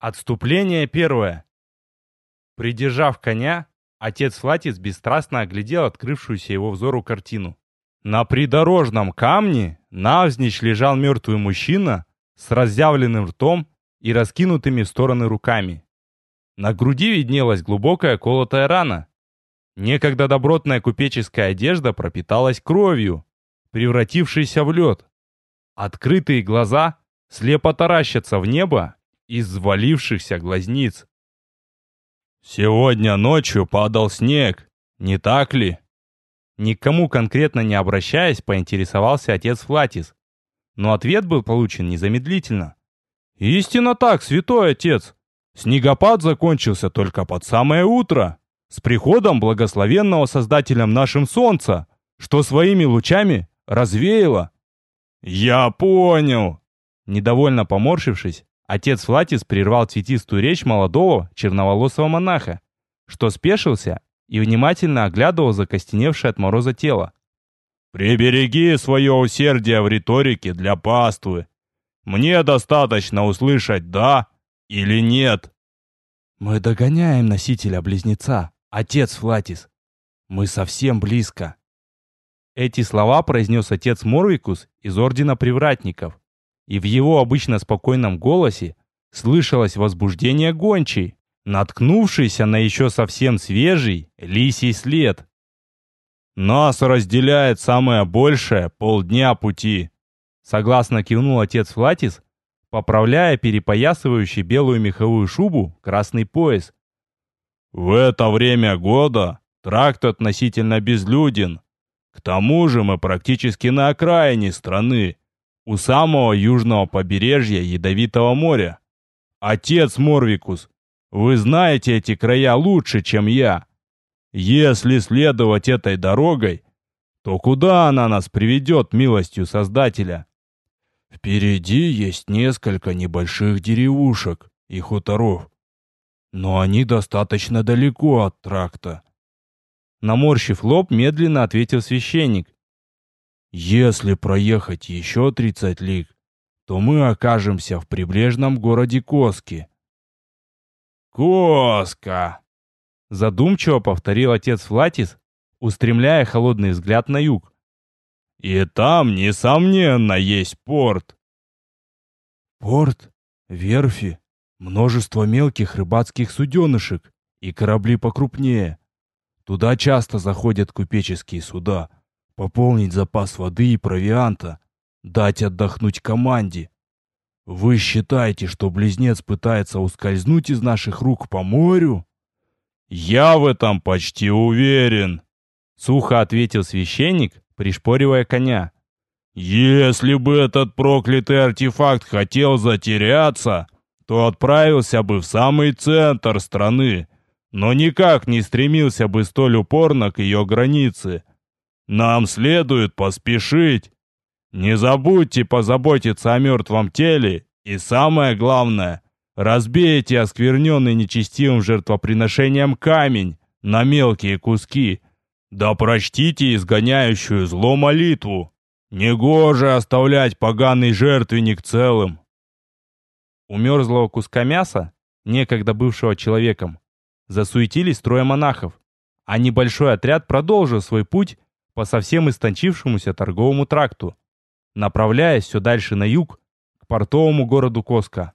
Отступление первое. Придержав коня, отец Флатис бесстрастно оглядел открывшуюся его взору картину. На придорожном камне навзничь лежал мертвый мужчина с разъявленным ртом и раскинутыми в стороны руками. На груди виднелась глубокая колотая рана. Некогда добротная купеческая одежда пропиталась кровью, превратившейся в лед. Открытые глаза слепо таращатся в небо из ввалившихся глазниц. «Сегодня ночью падал снег, не так ли?» Никому конкретно не обращаясь, поинтересовался отец Флатис. Но ответ был получен незамедлительно. «Истинно так, святой отец! Снегопад закончился только под самое утро, с приходом благословенного Создателем нашим Солнца, что своими лучами развеяло». «Я понял!» Недовольно поморщившись, Отец Флатис прервал цветистую речь молодого черноволосого монаха, что спешился и внимательно оглядывал закостеневшее от мороза тело. «Прибереги свое усердие в риторике для паствы. Мне достаточно услышать «да» или «нет». «Мы догоняем носителя-близнеца, отец Флатис. Мы совсем близко». Эти слова произнес отец Морвикус из Ордена Привратников и в его обычно спокойном голосе слышалось возбуждение гончей, наткнувшейся на еще совсем свежий лисий след. «Нас разделяет самое большее полдня пути», согласно кивнул отец Флатис, поправляя перепоясывающий белую меховую шубу красный пояс. «В это время года тракт относительно безлюден. К тому же мы практически на окраине страны, у самого южного побережья Ядовитого моря. Отец Морвикус, вы знаете эти края лучше, чем я. Если следовать этой дорогой, то куда она нас приведет милостью Создателя? Впереди есть несколько небольших деревушек и хуторов, но они достаточно далеко от тракта. Наморщив лоб, медленно ответил священник. Если проехать еще 30 лиг, то мы окажемся в прибрежном городе Коски. Коска! Задумчиво повторил отец Флатис, устремляя холодный взгляд на юг. И там, несомненно, есть порт. Порт, верфи, множество мелких рыбацких суденышек и корабли покрупнее. Туда часто заходят купеческие суда пополнить запас воды и провианта, дать отдохнуть команде. Вы считаете, что близнец пытается ускользнуть из наших рук по морю? Я в этом почти уверен, сухо ответил священник, пришпоривая коня. Если бы этот проклятый артефакт хотел затеряться, то отправился бы в самый центр страны, но никак не стремился бы столь упорно к ее границе. Нам следует поспешить. Не забудьте позаботиться о мертвом теле и, самое главное, разбейте оскверненный нечестивым жертвоприношением камень на мелкие куски. Да прочтите изгоняющую зло молитву. Негоже оставлять поганый жертвенник целым. У мерзлого куска мяса, некогда бывшего человеком, засуетились трое монахов, а небольшой отряд продолжил свой путь по совсем истончившемуся торговому тракту, направляясь все дальше на юг, к портовому городу Коска.